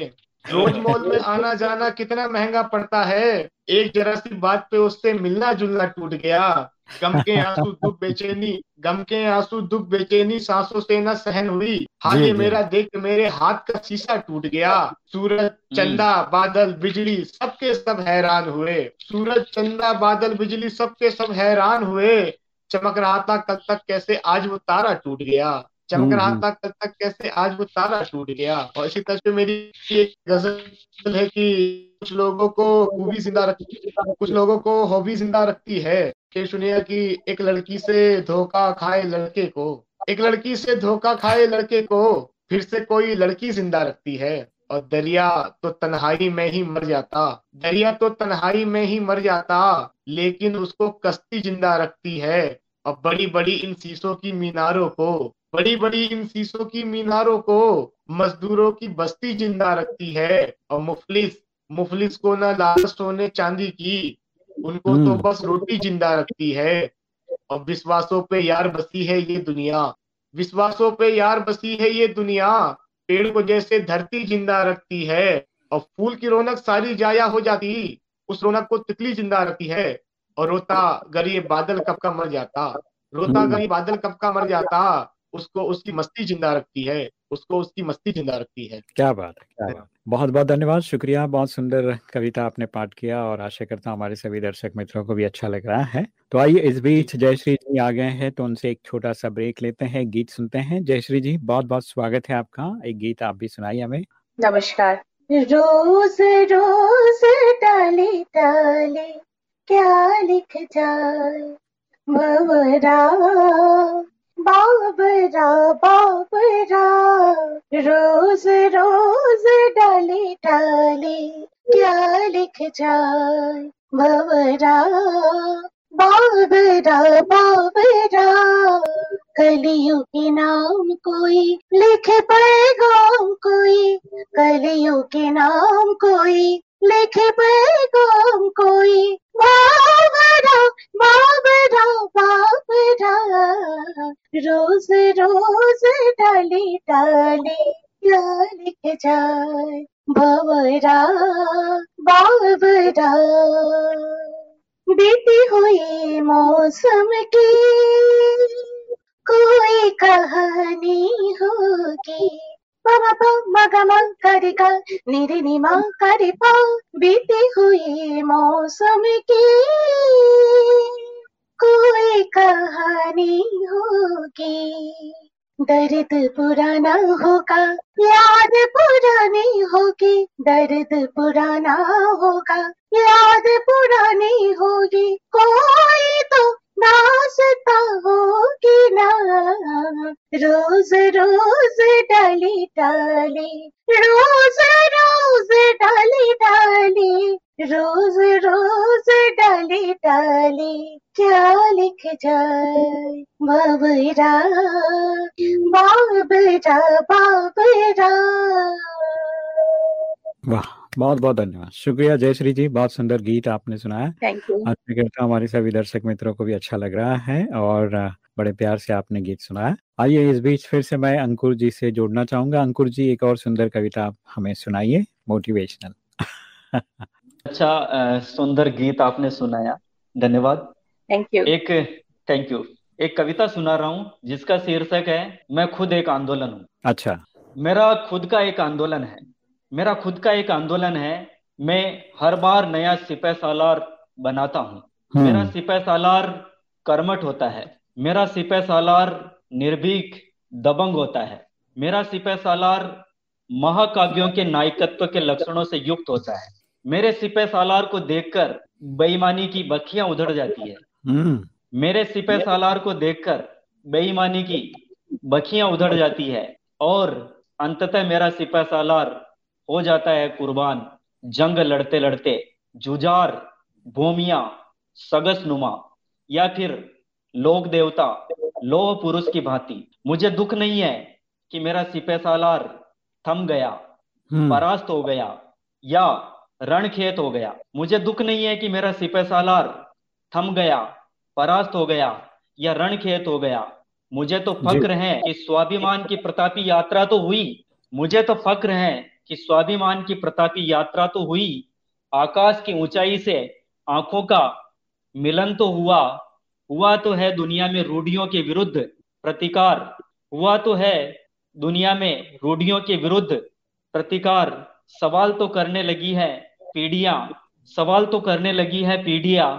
रोज मॉल में आना जाना कितना महँगा पड़ता है? एक जरा सी बात पे उससे मिलना जुलना टूट गया। गम के आँसू दुख बेचैनी गम के आँसू दुख बेचैनी सांसों से न सहन हुई। हाल ये मेरा देख मेरे हाथ का शीशा टूट गया। सूरज हम्म। चंदा बादल बिजली सबके सब हैरान हुए। सूरज चंदा बादल बिजली सबके सब हैरान हुए। चमक रहा था कल तक कैसे आज वो तारा टूट गया। चमक हम्म, रहा हम्म। था कल तक कैसे आज वो तारा टूट गया। और इसी तरह से मेरी एक गज़ल है कि कुछ लोगों को खूबी ज़िंदा रखती कुछ लोगों को हॉबी ज़िंदा रखती है। कि सुनिए कि एक लड़की से धोखा खाए लड़के को एक लड़की से धोखा खाए लड़के को फिर से कोई लड़की ज़िंदा रखती है। और दरिया तो तन्हाई में ही मर जाता। दरिया तो तन्हाई में ही मर जाता लेकिन उसको कश्ती ज़िंदा रखती है। और बड़ी बड़ी इन शीशों की मीनारों को बड़ी बड़ी इन शीशों की मीनारों को मजदूरों की बस्ती ज़िंदा रखती है। और मुफलिस मुफलिस को न लाल सोने चांदी की उनको तो हम्म। बस रोटी ज़िंदा रखती है। और विश्वासों पे यार बसी है ये दुनिया विश्वासों पे यार बसी है ये दुनिया। पेड़ को जैसे धरती ज़िंदा रखती है और फूल की रौनक सारी जाया हो जाती उस रौनक को तितली ज़िंदा रखती है और रोता गरीब बादल कब का मर जाता रोता गरीब बादल कब का मर जाता उसको उसकी मस्ती ज़िंदा रखती है उसको उसकी मस्ती ज़िंदा रखती है। क्या बात है क्या बात। बहुत बहुत धन्यवाद शुक्रिया बहुत सुंदर कविता आपने पाठ किया और आशा करता हूँ हमारे सभी दर्शक मित्रों को भी अच्छा लग रहा है। तो आइए इस बीच जयश्री जी आ गए हैं तो उनसे एक छोटा सा ब्रेक लेते हैं गीत सुनते हैं। जयश्री जी बहुत बहुत स्वागत है आपका एक गीत आप भी सुनाइए हमें। नमस्कार। रोज रोज डाले डाले क्या लिख जाए ममरा। बाबरा बाबरा रोज रोज डाले डाले, क्या लिख जाए ममरा बाबरा बाबरा कलियों के नाम कोई लिखे पैगाम कोई, कलियों के नाम कोई लिखे पैगाम कोई बाबरा बाबरा बाबरा रोज रोज डाली डाली लिख जाए बाबरा बाबरा बीती हुई मौसम की कोई कहानी होगी पापा पा मगा मा करे निमा करे बीती हुई मौसम की। कोई कहानी होगी, दर्द पुराना होगा, याद पुरानी होगी, दर्द पुराना होगा, याद पुरानी होगी, कोई तो दासता होगी ना। रोज रोज डाली डाली रोज रोज डाली डाली रोज रोज डाली डाली क्या लिख जाए? बाबरा बाबरा बाबरा। वाह। बहुत बहुत धन्यवाद। शुक्रिया जयश्री जी बहुत सुंदर गीत आपने सुनाया। थैंक यू हूँ हमारे सभी दर्शक मित्रों को भी अच्छा लग रहा है और बड़े प्यार से आपने गीत सुनाया। आइए इस बीच फिर से मैं अंकुर जी से जोड़ना चाहूँगा। अंकुर जी एक और सुंदर कविता आप हमें सुनाइए मोटिवेशनल। अच्छा सुंदर गीत आपने सुनाया। धन्यवाद। थैंक यू एक थैंक यू एक कविता सुना रहा हूँ जिसका शीर्षक है मैं खुद एक आंदोलन हूँ। अच्छा। मेरा खुद का एक आंदोलन है। मेरा खुद का एक आंदोलन है मैं हर बार नया सिपह सालार बनाता हूँ। मेरा हम्म। सिपह सालार कर्मठ होता है मेरा सिपह सालार निर्भीक दबंग होता है मेरा सिपह सालार महाकाव्यों के नायकत्व के लक्षणों से युक्त होता है। मेरे सिपह सालार को देखकर बेईमानी की बखियाँ उधड़ जाती है। हम्म। मेरे सिपह सालार को देखकर बेईमानी की बखियाँ उधड़ जाती है और अंततः मेरा सिपह सालार हो जाता है कुर्बान। जंग लड़ते लड़ते जुजार भूमिया सगस नुमा या फिर लोक देवता लोह पुरुष की भांति। मुझे दुख नहीं है कि मेरा सिपह सालार थम गया हम्म। परास्त हो गया या रणखेत हो गया। मुझे दुख नहीं है कि मेरा सिपह सालार थम गया परास्त हो गया या रणखेत हो गया। मुझे तो फक्र है कि स्वाभिमान की प्रतापी यात्रा तो हुई। मुझे तो फक्र है कि स्वाभिमान की प्रतापी यात्रा तो हुई आकाश की ऊंचाई से आँखों का मिलन तो हुआ हुआ तो है दुनिया में रूढ़ियों के विरुद्ध प्रतिकार हुआ तो है दुनिया में रूढ़ियों के विरुद्ध प्रतिकार। सवाल तो करने लगी है पीढ़ियाँ सवाल तो करने लगी है पीढ़ियाँ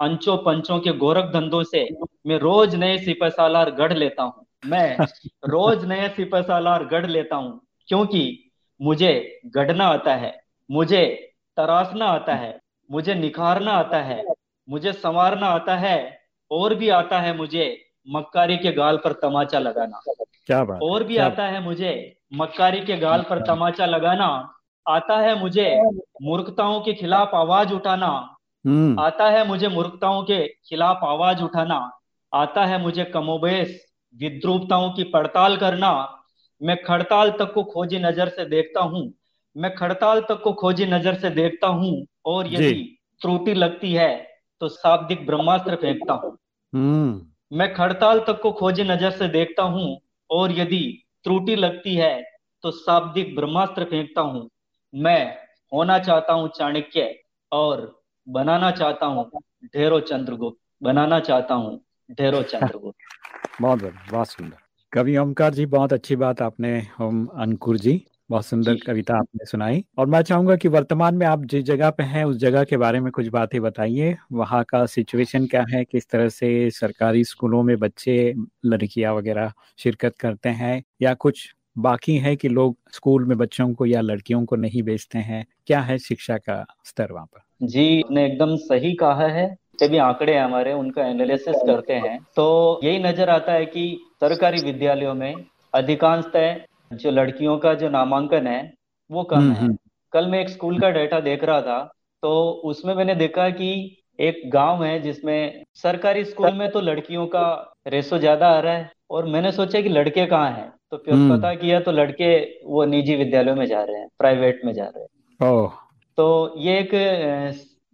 अंचों पंचों के गोरख धंधों से। मैं रोज नए सिपह सालार गढ़ लेता हूँ मैं रोज नए सिपह सालार गढ़ लेता हूँ क्योंकि मुझे गढ़ना आता है मुझे तराशना आता है मुझे निखारना आता है मुझे संवारना आता है और भी आता है मुझे मक्कारी के गाल पर तमाचा लगाना। क्या बात और भी आता है मुझे मक्कारी के गाल पर तमाचा लगाना। आता है मुझे मूर्खताओं के खिलाफ आवाज़ उठाना। हम्म। आता है मुझे मूर्खताओं के खिलाफ आवाज़ उठाना। आता है मुझे कमोबेश विद्रूपताओं की पड़ताल करना। मैं खड़ताल तक को खोजी नज़र से देखता हूँ। मैं खड़ताल तक को खोजी नज़र से देखता हूँ और यदि त्रुटि लगती है तो शाब्दिक ब्रह्मास्त्र फेंकता हूँ। हम्म। मैं खड़ताल तक को खोजी नज़र से देखता हूँ और यदि त्रुटि लगती है तो शाब्दिक ब्रह्मास्त्र फेंकता हूँ। मैं होना चाहता हूँ चाणक्य और बनाना चाहता हूँ ढेरों चंद्रगुप्त बनाना चाहता हूँ ढेरों चंद्रगुप्त। बहुत बढ़िया बहुत सुंदर। कवि ओमकार जी बहुत अच्छी बात आपने हम अंकुर जी बहुत सुंदर कविता आपने सुनाई। और मैं चाहूँगा कि वर्तमान में आप जिस जगह पे हैं उस जगह के बारे में कुछ बातें बताइए। वहाँ का सिचुएशन क्या है? किस तरह से सरकारी स्कूलों में बच्चे लड़कियाँ वगैरह शिरकत करते हैं? या कुछ बाकी है कि लोग स्कूल में बच्चों को या लड़कियों को नहीं भेजते हैं? क्या है शिक्षा का स्तर वहाँ पर? जी ने एकदम सही कहा है। जितने भी आंकड़े हैं हमारे उनका एनालिसिस करते हैं तो यही नज़र आता है कि सरकारी विद्यालयों में अधिकांशतः जो लड़कियों का जो नामांकन है वो कम हम्म, है। हम्म, कल मैं एक स्कूल का डेटा देख रहा था तो उसमें मैंने देखा कि एक गाँव है जिसमें सरकारी स्कूल में तो लड़कियों का रेशो ज़्यादा आ रहा है और मैंने सोचा कि लड़के कहाँ हैं? तो फिर हम्म। पता किया तो लड़के वो निजी विद्यालयों में जा रहे हैं प्राइवेट में जा रहे हैं। ओह। तो ये एक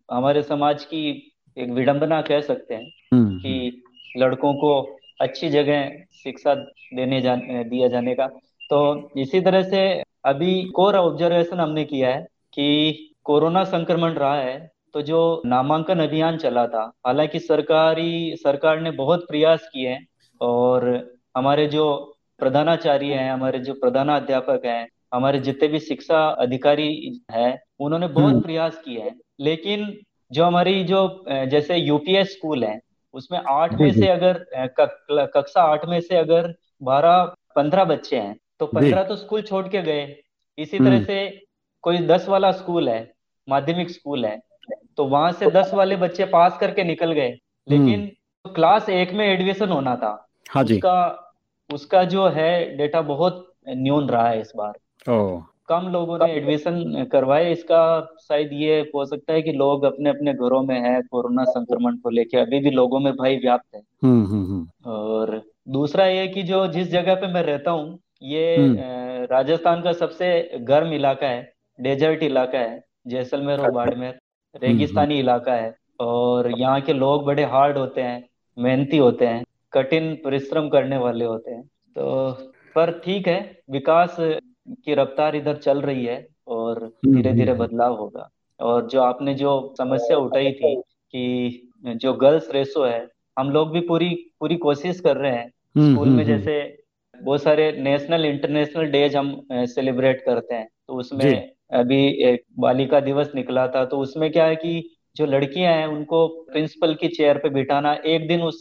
हमारे समाज की एक विडंबना कह सकते हैं कि लड़कों को अच्छी जगह शिक्षा देने जा दिया जाने का तो इसी तरह से अभी कोर ऑब्जर्वेशन हमने किया है कि कोरोना संक्रमण रहा है तो जो नामांकन अभियान चला था हालाँकि सरकारी सरकार ने बहुत प्रयास किए हैं और हमारे जो प्रधानाचार्य हैं हमारे जो प्रधानाध्यापक हैं हमारे जितने भी शिक्षा अधिकारी हैं उन्होंने हम्म। बहुत प्रयास किए हैं लेकिन जो हमारी जो जैसे यूपीएस स्कूल है उसमें आठ में से अगर कक्षा आठ में से अगर बारह पंद्रह बच्चे हैं तो पंद्रह तो स्कूल छोड़ के गए। इसी तरह हम्म। से कोई दस वाला स्कूल है माध्यमिक स्कूल है तो वहाँ से दस वाले बच्चे पास करके निकल गए। लेकिन क्लास एक में एडमिशन होना था। हम्म। हाँ जी। उसका उसका जो है डेटा बहुत न्यून रहा है इस बार। कम लोगों ने एडमिशन करवाए इसका शायद ये हो सकता है कि लोग अपने अपने घरों में है कोरोना संक्रमण को लेके। अभी भी लोगों में भय व्याप्त है। हम्म हम्म हम्म। और दूसरा ये कि जो जिस जगह पे मैं रहता हूँ ये। राजस्थान का सबसे गर्म इलाका है डेजर्ट इलाका है जैसलमेर और बाड़मेर। रेगिस्तानी इलाका है और यहाँ के लोग बड़े हार्ड होते हैं मेहनती होते हैं कठिन परिश्रम करने वाले होते हैं। तो पर ठीक है विकास की रफ्तार इधर चल रही है और धीरे धीरे हम्म। बदलाव होगा। और जो आपने जो समस्या उठाई थी कि जो गर्ल्स रेसो है हम लोग भी पूरी पूरी कोशिश कर रहे हैं। हम्म, स्कूल में हम्म, जैसे बहुत सारे नेशनल इंटरनेशनल डेज़ हम सेलिब्रेट करते हैं। तो उसमें अभी एक बालिका दिवस निकला था तो उसमें क्या है कि जो लड़कियाँ हैं उनको प्रिंसिपल की चेयर पे बिठाना एक दिन उस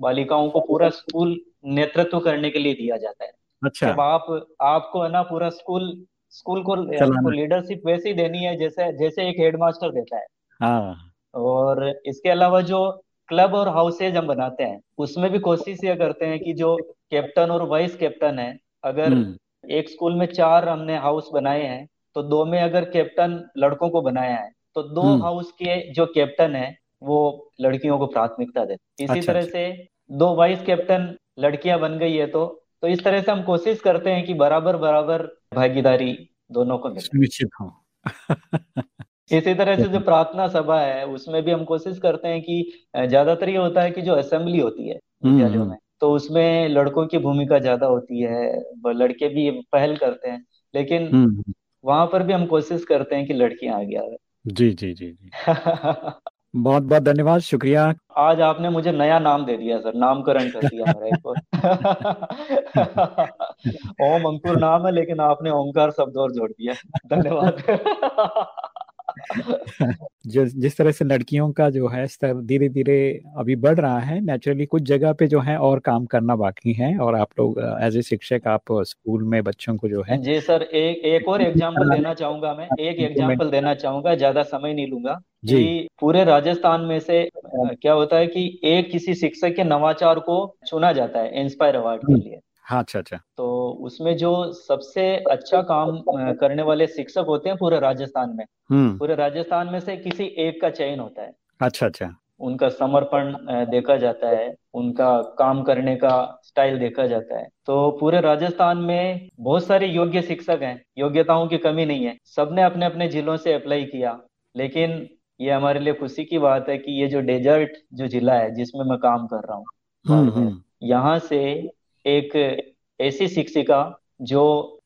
बालिकाओं को पूरा स्कूल नेतृत्व करने के लिए दिया जाता है। अच्छा जब आप आपको है ना पूरा स्कूल स्कूल को चलाना। लीडरशिप वैसे ही देनी है जैसे जैसे एक हेडमास्टर देता है हाँ और इसके अलावा जो क्लब और हाउसेज हम बनाते हैं उसमें भी कोशिश ये करते हैं कि जो कैप्टन और वाइस कैप्टन है अगर हम्म, एक स्कूल में चार हमने हाउस बनाए हैं तो दो में अगर कैप्टन लड़कों को बनाया है तो दो हम्म। हाउस के जो कैप्टन है वो लड़कियों को प्राथमिकता देते इसी अच्छा, तरह अच्छा। से दो वाइस कैप्टन लड़कियाँ बन गई है तो तो इस तरह से हम कोशिश करते हैं कि बराबर बराबर भागीदारी दोनों को मिले। सुनिश्चित हो। इसी तरह से जो प्रार्थना सभा है उसमें भी हम कोशिश करते हैं कि ज़्यादातर ये होता है कि जो असेंबली होती है विद्यालयों हम्म। में तो उसमें लड़कों की भूमिका ज़्यादा होती है लड़के भी पहल करते हैं लेकिन हम्म, वहाँ पर भी हम कोशिश करते हैं कि लड़कियाँ आगे आवे। जी जी जी जी। बहुत बहुत धन्यवाद शुक्रिया। आज आपने मुझे नया नाम दे दिया सर। नामकरण कर दिया हमारा ओम अंकुर नाम है लेकिन आपने ओंकार शब्द और जोड़ दिया। धन्यवाद। जो जिस तरह से लड़कियों का जो है स्तर धीरे धीरे अभी बढ़ रहा है नेचुरली कुछ जगह पे जो है और काम करना बाकी है और आप लोग एज ए शिक्षक आप स्कूल में बच्चों को जो है जी सर एक एक और एग्जांपल देना चाहूँगा मैं एक एग्जांपल देना चाहूँगा ज़्यादा समय नहीं लूँगा जी। पूरे राजस्थान में से क्या होता है कि एक किसी शिक्षक के नवाचार को चुना जाता है इंस्पायर अवार्ड के लिए। हाँ अच्छा अच्छा। तो उसमें जो सबसे अच्छा काम करने वाले शिक्षक होते हैं पूरे राजस्थान में। हम्म। पूरे राजस्थान में से किसी एक का चयन होता है। अच्छा अच्छा। उनका समर्पण देखा जाता है। उनका काम करने का स्टाइल देखा जाता है। तो पूरे राजस्थान में बहुत सारे योग्य शिक्षक हैं। योग्यताओं की कमी नहीं है। सबने अपने अपने जिलों से अप्लाई किया। लेकिन ये हमारे लिए खुशी की बात है कि ये जो डेजर्ट जो जिला है जिसमें मैं काम कर रहा हूँ हम्म हम्म। यहाँ से एक ऐसी शिक्षिका जो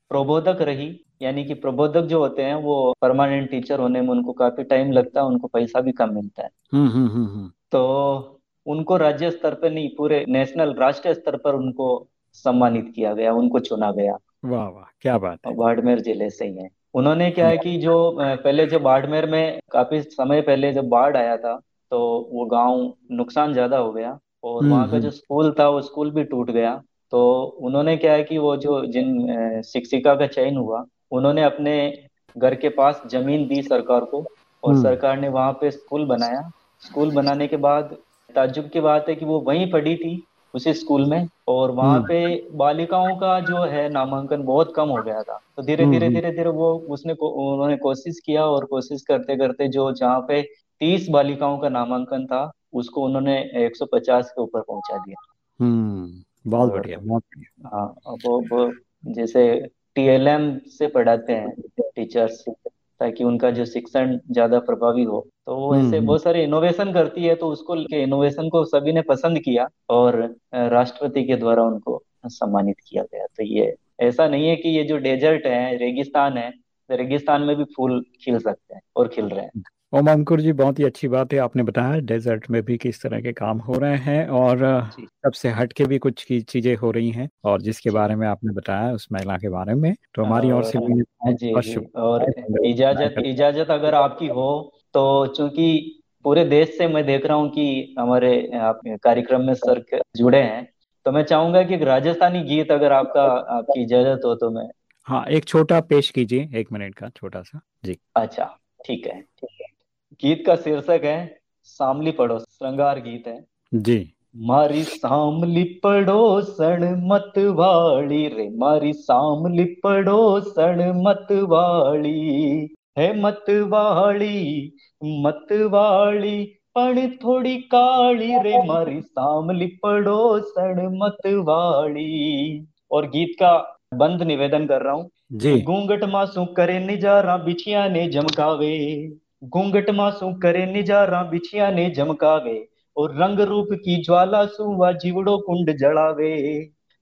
प्रबोधक रही यानी कि प्रबोधक जो होते हैं वो परमानेंट टीचर होने में उनको काफ़ी टाइम लगता है उनको पैसा भी कम मिलता है। हम्म हम्म हम्म तो उनको राज्य स्तर पर नहीं पूरे नेशनल राष्ट्रीय स्तर पर उनको सम्मानित किया गया उनको चुना गया। वाह वाह क्या बात है। बाड़मेर ज़िले से ही है। उन्होंने क्या है कि जो पहले जब बाड़मेर में काफ़ी समय पहले जब बाढ़ आया था तो वो गाँव नुकसान ज़्यादा हो गया और वहाँ का। जो स्कूल था वो स्कूल भी टूट गया तो उन्होंने क्या है कि वो जो जिन शिक्षिका का चयन हुआ उन्होंने अपने घर के पास ज़मीन दी सरकार को और हम्म। सरकार ने वहाँ पे स्कूल बनाया। स्कूल बनाने के बाद ताज्जुब की बात है कि वो वहीं पढ़ी थी उसी स्कूल में और वहाँ हम्म। पे बालिकाओं का जो है नामांकन बहुत कम हो गया था। तो धीरे धीरे धीरे धीरे वो उसने को, उन्होंने कोशिश किया और कोशिश करते करते जो जहाँ पे तीस बालिकाओं का नामांकन था उसको उन्होंने 150 के ऊपर पहुँचा दिया। हम्म। बहुत बढ़िया बहुत बढ़िया। हाँ वो, वो जैसे टीएलएम से पढ़ाते हैं टीचर्स ताकि उनका जो शिक्षण ज़्यादा प्रभावी हो तो वो हम्म, ऐसे हम्म। बहुत सारे इनोवेशन करती है तो उसको इनोवेशन को सभी ने पसंद किया और राष्ट्रपति के द्वारा उनको सम्मानित किया गया। तो ये ऐसा नहीं है कि ये जो डेजर्ट है रेगिस्तान है तो रेगिस्तान में भी फूल खिल सकते हैं और खिल रहे हैं। ओम अंकुर जी बहुत ही अच्छी बात है आपने बताया डेजर्ट में भी किस तरह के काम हो रहे हैं और सबसे हट के भी कुछ की चीज़ें हो रही हैं और जिसके बारे में आपने बताया उस महिला के बारे में तो हमारी ओर से और- भी जी जी और इजाज़त इजाज़त अगर आपकी हो तो चूँकि पूरे देश से मैं देख रहा हूँ कि हमारे आप कार्यक्रम में सर जुड़े हैं तो मैं चाहूँगा कि राजस्थानी गीत अगर आपका आपकी इजाज़त हो तो मैं हाँ एक छोटा पेश कीजिए एक मिनट का छोटा सा। जी। अच्छा ठीक है ठीक है। गीत का शीर्षक है सामली पड़ो श्रृंगार गीत है। जी। मारी सामली पड़ोसण मतवाड़ी रे मारी सामली पड़ोसण मतवाड़ी है मतवाड़ी मतवाड़ी पण थोड़ी काली रे मारी सामली पढ़ो सण मत वाली। और गीत का बंद निवेदन कर रहा हूँ। जी। घूंघट मासू करे निजारा बिछिया ने जमकावे घूंघट मासू करे निजारा बिछिया ने जमकावे और रंग रूप की ज्वाला सुवा जीवड़ो कुंड जड़ावे।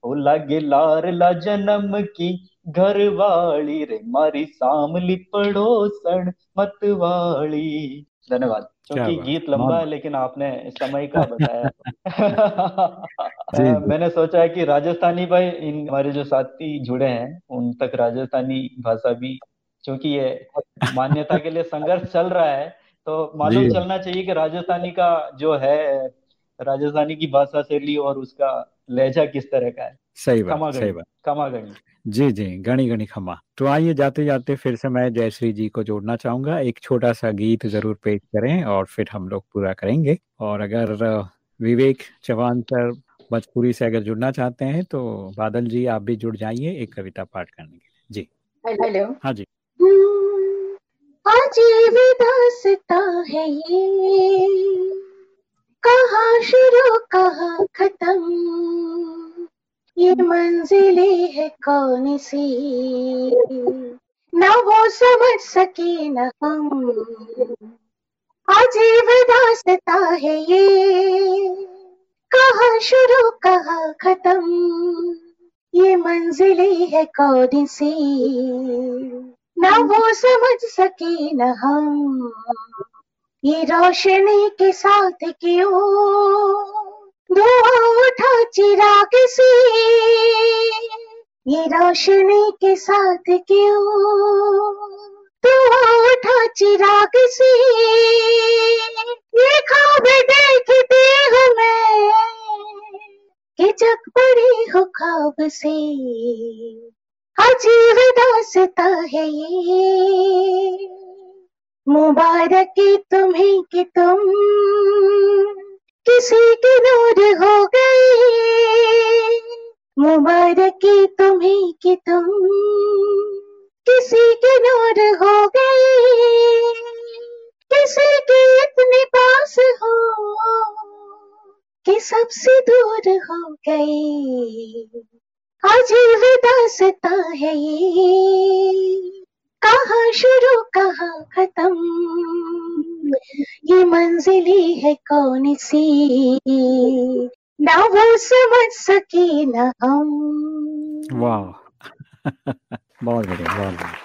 ओ लागे लार ला जन्म की घर वाली रे मारी सामली पड़ोसन मतवाली धन्यवाद। क्योंकि गीत लंबा है लेकिन आपने समय का बताया जी। मैंने सोचा है कि राजस्थानी भाई इन हमारे जो साथी जुड़े हैं उन तक राजस्थानी भाषा भी क्योंकि ये मान्यता के लिए संघर्ष चल रहा है तो मालूम चलना चाहिए कि राजस्थानी का जो है राजस्थानी की भाषा शैली और उसका लहजा किस तरह का है। सही बात सही बात। खमागणी जी जी गणी गणी खमा। तो आइए जाते जाते फिर से मैं जयश्री जी को जोड़ना चाहूँगा। एक छोटा सा गीत ज़रूर पेश करें और फिर हम लोग पूरा करेंगे। और अगर विवेक चौहान सर भोजपुरी से अगर जुड़ना चाहते हैं तो बादल जी आप भी जुड़ जाइए एक कविता पाठ करने के लिए। जी। हेलो हाँ जी। हम्म, आज है ये। कहा शुरू कहा खत्म। ये मंजिले है कौन सी? न वो समझ सके न हम। आज ये है ये। कहाँ शुरू कहा खत्म। ये मंजिले है कौन सी? ना वो समझ सके न हम। ये रोशनी के साथ क्यों? धुआँ उठा चिराग से। ये रोशनी के साथ क्यों? तू उठा चिराग से। ये खाब देखती हूँ मैं कि जग पड़ी हो खाब से। अजीब दासता है। ये मुबारक तुम्हें कि तुम किसी की नूर हो गई। मुबारक तुम्हें कि तुम किसी की नूर हो गई। किसी के इतने पास हो कि सबसे दूर हो गई। अजीब दासता है ये कहाँ शुरू, कहा खत्म? ये मंजिली है कौन सी? ना वो समझ सके ना हम। वाह। बहुत बढ़िया बहुत बढ़िया।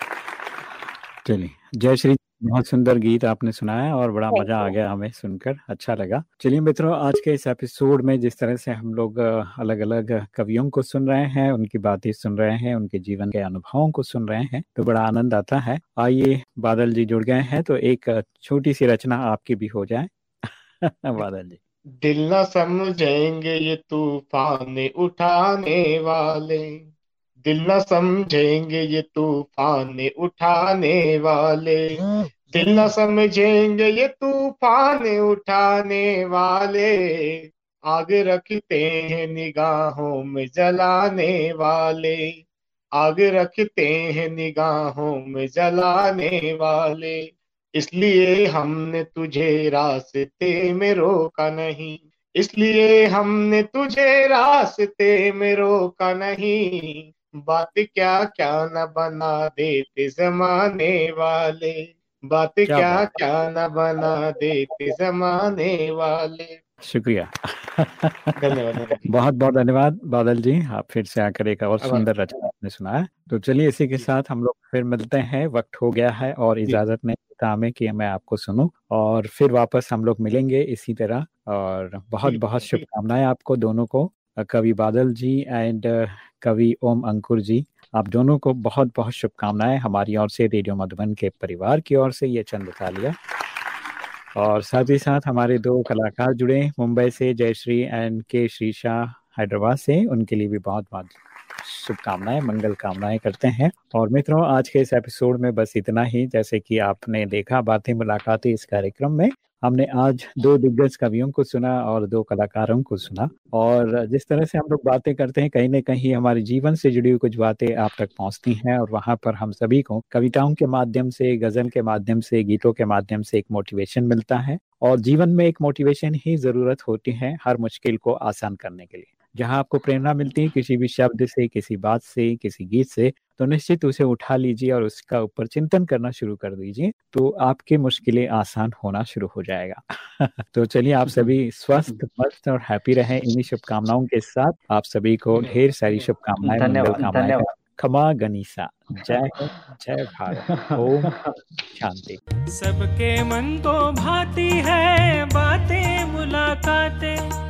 चलिए, जय श्री बहुत सुंदर गीत आपने सुनाया और बड़ा मज़ा आ गया हमें सुनकर अच्छा लगा। चलिए मित्रों आज के इस एपिसोड में जिस तरह से हम लोग अलग अलग कवियों को सुन रहे हैं उनकी बातें सुन रहे हैं उनके जीवन के अनुभवों को सुन रहे हैं तो बड़ा आनंद आता है। आइए बादल जी जुड़ गए हैं तो एक छोटी सी रचना आपकी भी हो जाए। बादल जी। दिल न समझेंगे ये तूफ़ान उठाने वाले। दिल न समझेंगे ये तूफ़ान उठाने वाले। दिल न समझेंगे ये तूफ़ान उठाने वाले। आग रखते हैं निगाहों में जलाने वाले। आग रखते हैं निगाहों में जलाने वाले। इसलिए हमने तुझे रास्ते में रोका नहीं। इसलिए हमने तुझे रास्ते में रोका नहीं। बात क्या क्या न बना देते जमाने वाले? बात क्या क्या, क्या न बना देते जमाने वाले? शुक्रिया। धन्यवाद बहुत बहुत धन्यवाद बादल जी आप फिर से आकर एक और सुंदर रचना आपने सुनाया तो चलिए इसी के साथ हम लोग फिर मिलते हैं वक्त हो गया है और इजाज़त नहीं काम है कि मैं आपको सुनूं और फिर वापस हम लोग मिलेंगे इसी तरह और बहुत बहुत शुभकामनाएँ आपको दोनों को। कवि बादल जी एंड कवि ओम अंकुर जी, आप दोनों को बहुत बहुत शुभकामनाएँ हमारी ओर से रेडियो मधुबन के परिवार की ओर से ये चंद तालियाँ। और साथ ही साथ हमारे दो कलाकार जुड़े मुंबई से जयश्री एंड के श्री शाह हैदराबाद से, उनके लिए भी बहुत बहुत शुभकामनाएँ, मंगल कामनाएँ करते हैं। और मित्रों, आज के इस एपिसोड में बस इतना ही। जैसे कि आपने देखा, बातें, मुलाकातें इस कार्यक्रम में, हमने आज दो दिग्गज कवियों को सुना और दो कलाकारों को सुना। और जिस तरह से हम लोग बातें करते हैं, कहीं ना कहीं हमारे जीवन से जुड़ी हुई कुछ बातें आप तक पहुँचती हैं और वहाँ पर हम सभी को कविताओं के माध्यम से, गज़ल के माध्यम से, गीतों के माध्यम से एक मोटिवेशन मिलता है। और जीवन में एक मोटिवेशन ही ज़रूरत होती है हर मुश्किल को आसान करने के लिए। जहाँ आपको प्रेरणा मिलती है किसी भी शब्द से किसी बात से किसी गीत से तो निश्चित उसे उठा लीजिए और उसका ऊपर चिंतन करना शुरू कर दीजिए तो आपकी मुश्किलें आसान होना शुरू हो जाएगा। तो चलिए आप सभी स्वस्थ मस्त और हैप्पी रहें। इन्हीं शुभकामनाओं के साथ आप सभी को ढेर सारी शुभकामनाएँ धन्यवाद खमा गनीसा। जय जय भारत। ओम शांति। सबके मन को भाती है बातें मुलाकातें।